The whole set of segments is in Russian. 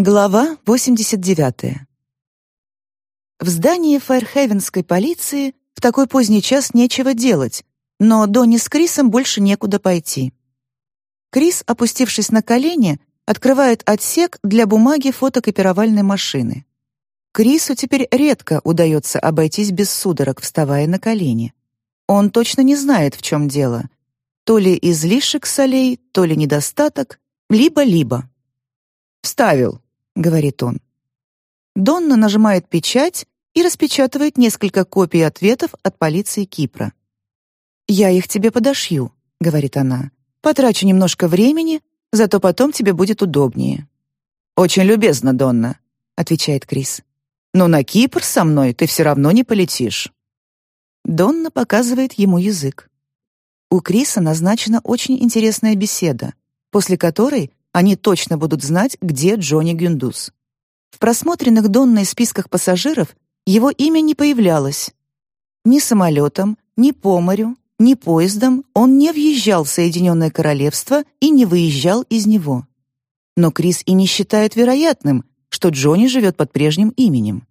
Глава 89. В здании Файрхевенской полиции в такой поздний час нечего делать, но Донни с Крисом больше некуда пойти. Крис, опустившись на колени, открывает отсек для бумаги фотокопировальной машины. Крису теперь редко удается обойтись без судорог, вставая на колени. Он точно не знает, в чем дело. То ли излишек солей, то ли недостаток, либо-либо. «Вставил», говорит он. Донна нажимает печать и распечатывает несколько копий ответов от полиции Кипра. «Я их тебе подошью», — говорит она. «Потрачу немножко времени, зато потом тебе будет удобнее». «Очень любезно, Донна», — отвечает Крис. «Но на Кипр со мной ты все равно не полетишь». Донна показывает ему язык. У Криса назначена очень интересная беседа, после которой они точно будут знать, где Джонни Гюндус. В просмотренных Донной списках пассажиров его имя не появлялось. Ни самолетом, ни по морю, ни поездом он не въезжал в Соединенное Королевство и не выезжал из него. Но Крис и не считает вероятным, что Джонни живет под прежним именем.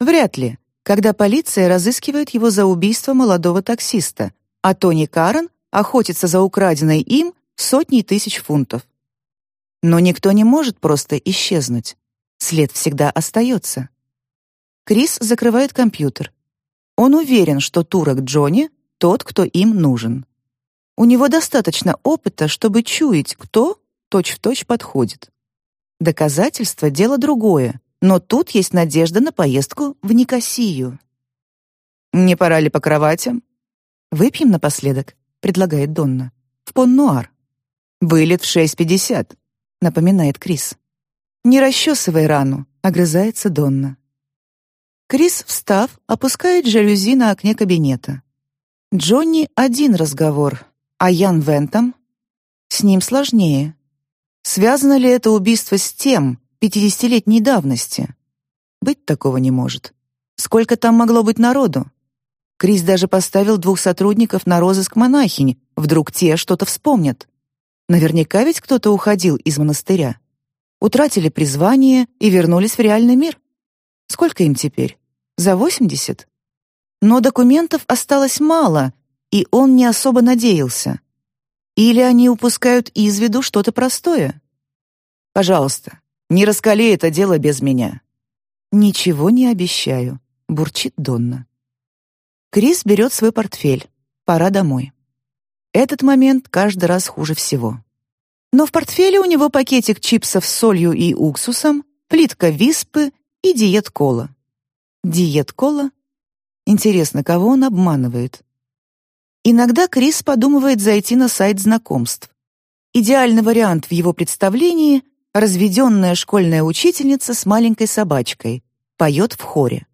Вряд ли, когда полиция разыскивает его за убийство молодого таксиста, а Тони Карен охотится за украденной им сотней тысяч фунтов. Но никто не может просто исчезнуть. След всегда остается. Крис закрывает компьютер. Он уверен, что турок Джонни — тот, кто им нужен. У него достаточно опыта, чтобы чуять, кто точь-в-точь точь подходит. Доказательство — дело другое, но тут есть надежда на поездку в Никосию. «Не пора ли по кроватям?» «Выпьем напоследок», — предлагает Донна. «В Пон-Нуар». «Вылет в 6.50 напоминает Крис. «Не расчесывай рану», — огрызается Донна. Крис, встав, опускает жалюзи на окне кабинета. Джонни один разговор, а Ян Вентом? С ним сложнее. Связано ли это убийство с тем, пятидесятилетней давности? Быть такого не может. Сколько там могло быть народу? Крис даже поставил двух сотрудников на розыск монахинь, вдруг те что-то вспомнят. Наверняка ведь кто-то уходил из монастыря. Утратили призвание и вернулись в реальный мир. Сколько им теперь? За 80? Но документов осталось мало, и он не особо надеялся. Или они упускают из виду что-то простое? Пожалуйста, не раскали это дело без меня. Ничего не обещаю, бурчит Донна. Крис берет свой портфель. Пора домой. Этот момент каждый раз хуже всего. Но в портфеле у него пакетик чипсов с солью и уксусом, плитка виспы и диет-кола. Диет-кола? Интересно, кого он обманывает? Иногда Крис подумывает зайти на сайт знакомств. Идеальный вариант в его представлении — разведенная школьная учительница с маленькой собачкой, поет в хоре.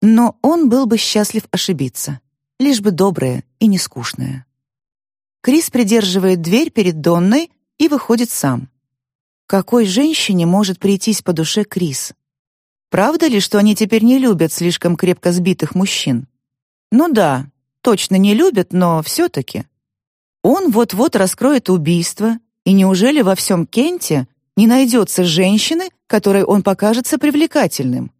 Но он был бы счастлив ошибиться, лишь бы добрая и не скучная. Крис придерживает дверь перед Донной и выходит сам. Какой женщине может прийтись по душе Крис? Правда ли, что они теперь не любят слишком крепко сбитых мужчин? Ну да, точно не любят, но все-таки. Он вот-вот раскроет убийство, и неужели во всем Кенте не найдется женщины, которой он покажется привлекательным?